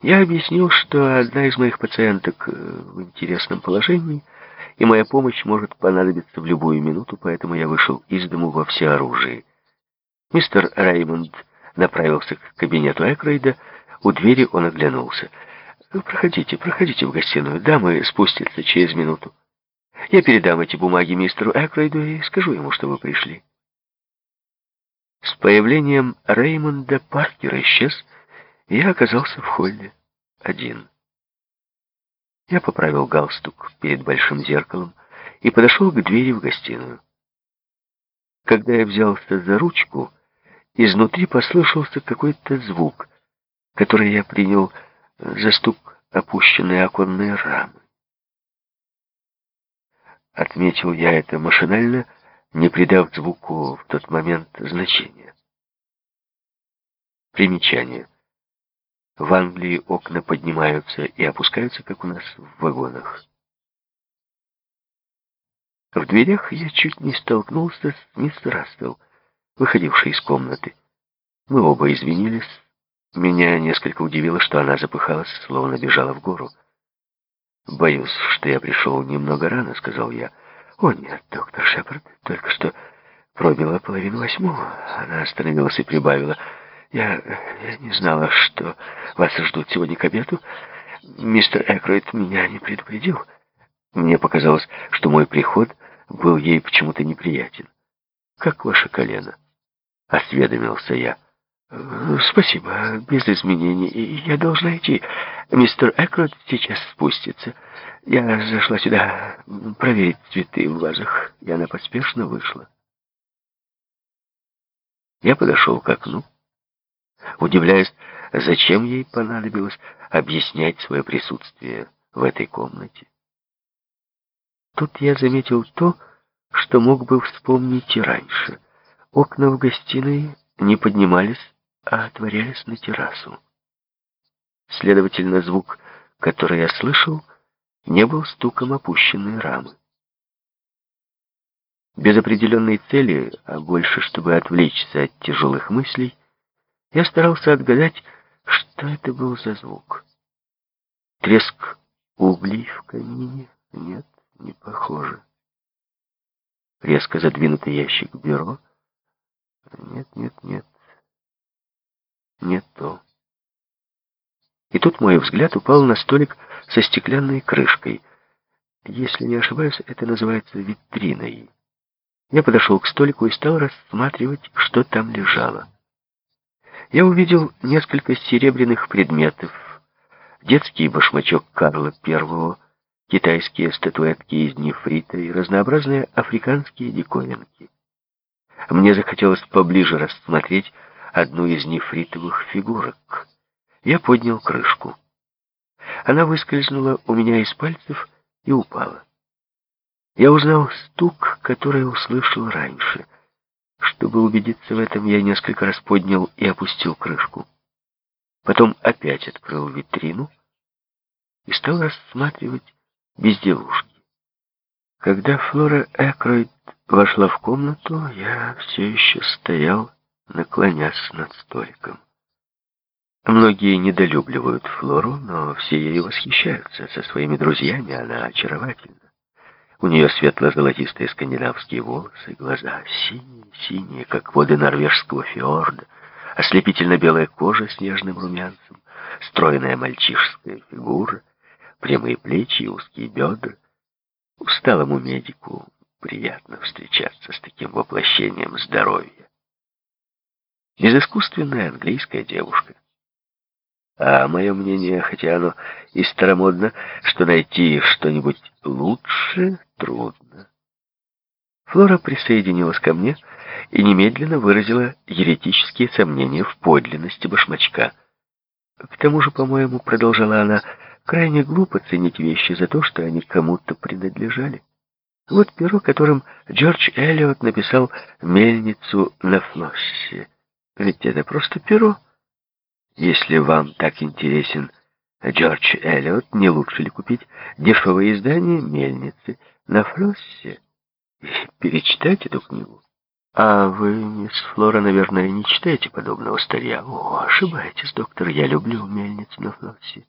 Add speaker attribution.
Speaker 1: Я объяснил, что одна из моих пациенток э, в интересном положении, и моя помощь может понадобиться в любую минуту, поэтому я вышел из дому во всеоружии. Мистер Реймонд направился к кабинету Экрейда, у двери он оглянулся. «Проходите, проходите в гостиную, дамы спустятся через минуту. Я передам эти бумаги мистеру Экрейду и скажу ему, что вы пришли». С появлением Реймонда Паркер исчез, я оказался в холле один. Я поправил галстук перед большим зеркалом и подошел к двери в гостиную. Когда я взялся за ручку, изнутри послышался какой-то звук, который я принял за стук опущенной оконной рамы. Отметил я это машинально, не придав звуку в тот момент значения. Примечание. В Англии окна поднимаются и опускаются, как у нас в вагонах. В дверях я чуть не столкнулся с мисс Рассел, выходившей из комнаты. Мы оба извинились. Меня несколько удивило, что она запыхалась, словно бежала в гору. «Боюсь, что я пришел немного рано», — сказал я. «О, нет, доктор Шепард, только что пробила половину восьмого». Она остановилась и прибавила. «Я, я не знала, что вас ждут сегодня к обеду. Мистер Экройд меня не предупредил. Мне показалось, что мой приход был ей почему-то неприятен. Как ваше колено?» — осведомился я. «Спасибо, без изменений. Я должна идти. Мистер Экрот сейчас спустится. Я зашла сюда проверить цветы в вазах, и она поспешно вышла. Я подошел к окну, удивляясь, зачем ей понадобилось объяснять свое присутствие в этой комнате. Тут я заметил то, что мог бы вспомнить и раньше. Окна в гостиной не поднимались а отворялись на террасу. Следовательно, звук, который я слышал, не был стуком опущенной рамы. Без определенной цели, а больше, чтобы отвлечься от тяжелых мыслей, я старался отгадать, что это был за звук. Треск углей в камине? Нет, не похоже. Резко задвинутый ящик бюро? Нет, нет, нет не то. И тут мой взгляд упал на столик со стеклянной крышкой. Если не ошибаюсь, это называется витриной. Я подошел к столику и стал рассматривать, что там лежало. Я увидел несколько серебряных предметов, детский башмачок Карла Первого, китайские статуэтки из нефрита и разнообразные африканские диковинки. Мне захотелось поближе рассмотреть одну из нефритовых фигурок. Я поднял крышку. Она выскользнула у меня из пальцев и упала. Я узнал стук, который услышал раньше. Чтобы убедиться в этом, я несколько раз поднял и опустил крышку. Потом опять открыл витрину и стал рассматривать безделушки. Когда Флора Экройд вошла в комнату, я все еще стоял наклонясь над столиком. Многие недолюбливают Флору, но все ею восхищаются. Со своими друзьями она очаровательна. У нее светло-золотистые скандинавские волосы, глаза синие-синие, как воды норвежского фьорда, ослепительно-белая кожа с нежным румянцем, стройная мальчишская фигура, прямые плечи и узкие бедра. Усталому медику приятно встречаться с таким воплощением здоровья безыскусственная английская девушка. А мое мнение, хотя оно и старомодно, что найти что-нибудь лучше трудно. Флора присоединилась ко мне и немедленно выразила еретические сомнения в подлинности башмачка. К тому же, по-моему, продолжала она, крайне глупо ценить вещи за то, что они кому-то принадлежали. Вот перо, которым Джордж Эллиот написал «Мельницу на флоссе». Ведь это просто перо. Если вам так интересен Джордж Эллиот, не лучше ли купить дешевое издание «Мельницы» на флоссе и перечитать эту книгу? А вы, мисс Флора, наверное, не читаете подобного старья? О, ошибаетесь, доктор, я люблю мельницу на Флоссе.